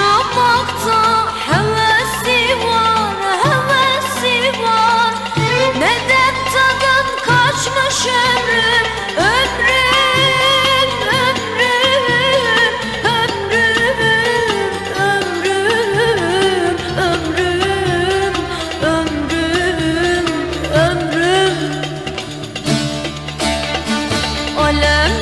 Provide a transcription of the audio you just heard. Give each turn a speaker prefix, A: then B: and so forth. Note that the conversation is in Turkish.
A: yaşamakta hevesi var hevesi var. Neden tadın kaçmış ömrüm ömrüm ömrüm ömrüm ömrüm ömrüm ömrüm ömrüm. Alem